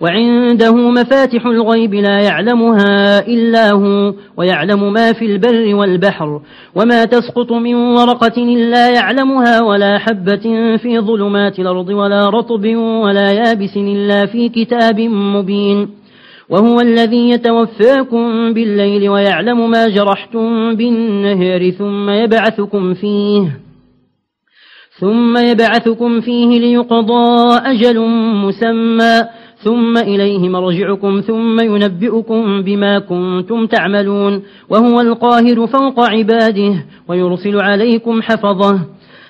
وعنده مفاتح الغيب لا يعلمها إلا هو ويعلم ما في البر والبحر وما تسقط من ورقة إلا يعلمها ولا حبة في ظلمات الأرض ولا رطب ولا يابس إلا في كتاب مبين. وهو الذي يتوفاكم بالليل ويعلم ما جرحتم بالنهر ثم يبعثكم فيه ثم يبعثكم فيه ليقضى أجل مسمى. ثم إليه مرجعكم ثم ينبئكم بما كنتم تعملون وهو القاهر فوق عباده ويرسل عليكم حفظه.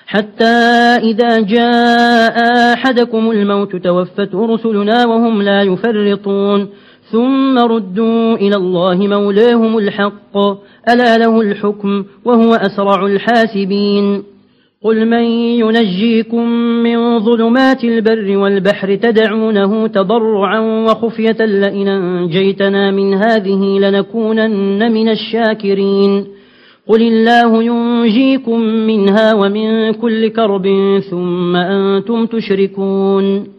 حتى إذا جاء أحدكم الموت توفت رسلنا وهم لا يفرطون. ثم ردوا إلى الله مولاهم الحق ألا له الحكم وهو أسرع الحاسبين. قل من ينجيكم من ظلمات البر والبحر تدعونه تضرعا وخفية لئن أنجيتنا من هذه لنكونن من الشاكرين قل الله ينجيكم منها ومن كل كرب ثم أنتم تشركون